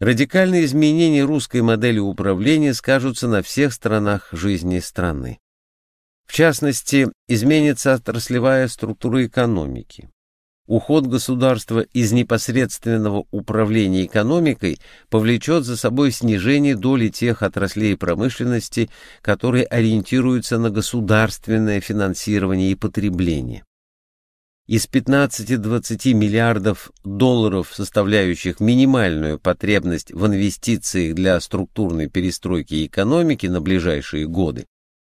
Радикальные изменения русской модели управления скажутся на всех сторонах жизни страны. В частности, изменится отраслевая структура экономики. Уход государства из непосредственного управления экономикой повлечет за собой снижение доли тех отраслей промышленности, которые ориентируются на государственное финансирование и потребление. Из 15-20 миллиардов долларов, составляющих минимальную потребность в инвестициях для структурной перестройки экономики на ближайшие годы,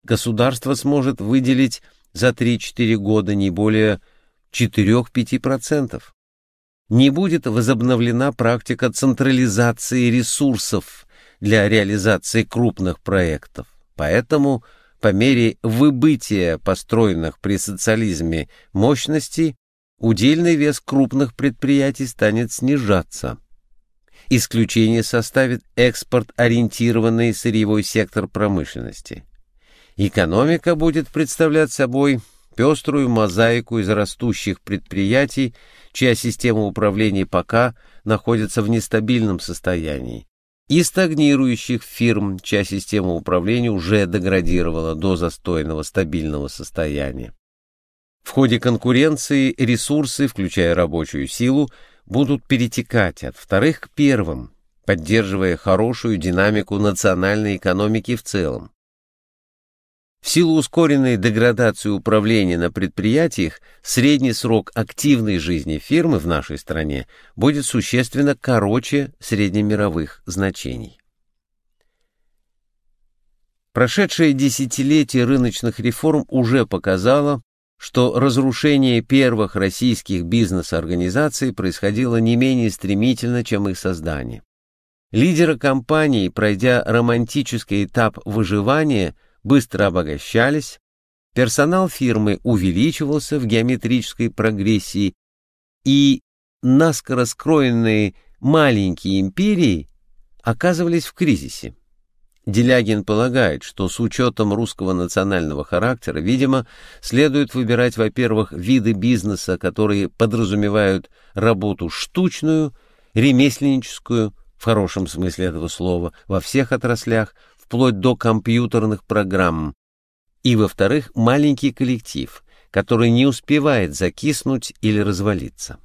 государство сможет выделить за 3-4 года не более 4-5%. Не будет возобновлена практика централизации ресурсов для реализации крупных проектов. Поэтому по мере выбытия построенных при социализме мощностей удельный вес крупных предприятий станет снижаться. Исключение составит экспорт-ориентированный сырьевой сектор промышленности. Экономика будет представлять собой пеструю мозаику из растущих предприятий, чья система управления пока находится в нестабильном состоянии, и стагнирующих фирм, чья система управления уже деградировала до застойного стабильного состояния. В ходе конкуренции ресурсы, включая рабочую силу, будут перетекать от вторых к первым, поддерживая хорошую динамику национальной экономики в целом. В силу ускоренной деградации управления на предприятиях, средний срок активной жизни фирмы в нашей стране будет существенно короче среднемировых значений. Прошедшее десятилетие рыночных реформ уже показало, что разрушение первых российских бизнес-организаций происходило не менее стремительно, чем их создание. Лидеры компаний, пройдя романтический этап выживания – быстро обогащались, персонал фирмы увеличивался в геометрической прогрессии, и наскоро скроенные маленькие империи оказывались в кризисе. Делягин полагает, что с учетом русского национального характера, видимо, следует выбирать, во-первых, виды бизнеса, которые подразумевают работу штучную, ремесленническую, в хорошем смысле этого слова, во всех отраслях, вплоть до компьютерных программ, и, во-вторых, маленький коллектив, который не успевает закиснуть или развалиться.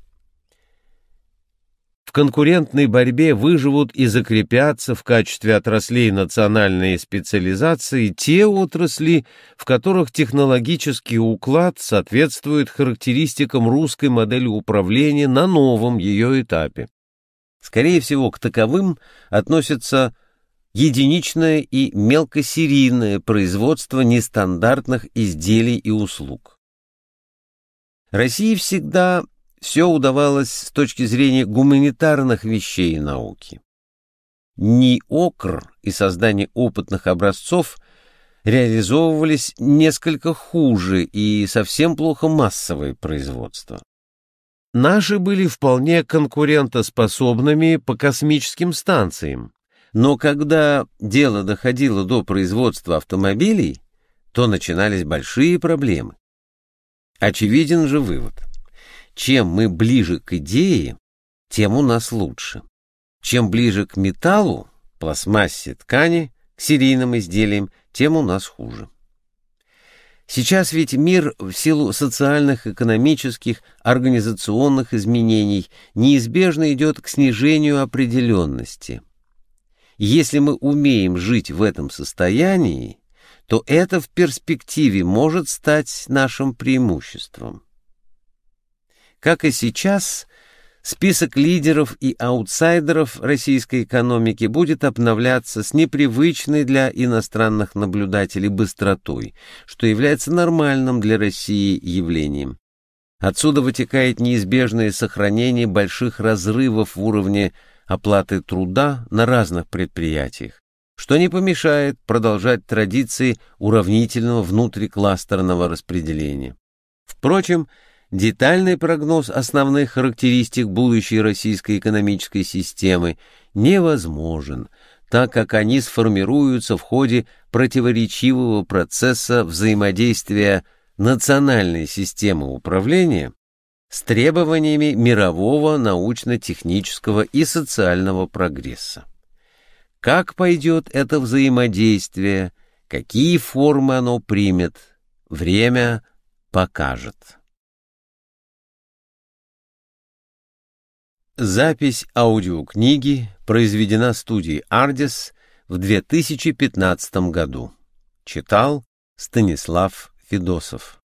В конкурентной борьбе выживут и закрепятся в качестве отраслей национальной специализации те отрасли, в которых технологический уклад соответствует характеристикам русской модели управления на новом ее этапе. Скорее всего, к таковым относятся единичное и мелкосерийное производство нестандартных изделий и услуг. России всегда все удавалось с точки зрения гуманитарных вещей и науки. НИОКР и создание опытных образцов реализовывались несколько хуже и совсем плохо массовое производство. Наши были вполне конкурентоспособными по космическим станциям, но когда дело доходило до производства автомобилей, то начинались большие проблемы. Очевиден же вывод. Чем мы ближе к идее, тем у нас лучше. Чем ближе к металлу, пластмассе, ткани, к серийным изделиям, тем у нас хуже. Сейчас ведь мир в силу социальных, экономических, организационных изменений неизбежно идет к снижению определенности – если мы умеем жить в этом состоянии, то это в перспективе может стать нашим преимуществом. Как и сейчас, список лидеров и аутсайдеров российской экономики будет обновляться с непривычной для иностранных наблюдателей быстротой, что является нормальным для России явлением. Отсюда вытекает неизбежное сохранение больших разрывов в уровне оплаты труда на разных предприятиях, что не помешает продолжать традиции уравнительного внутрикластерного распределения. Впрочем, детальный прогноз основных характеристик будущей российской экономической системы невозможен, так как они сформируются в ходе противоречивого процесса взаимодействия национальной системы управления с требованиями мирового научно-технического и социального прогресса. Как пойдет это взаимодействие, какие формы оно примет, время покажет. Запись аудиокниги произведена студией «Ардис» в 2015 году. Читал Станислав Федосов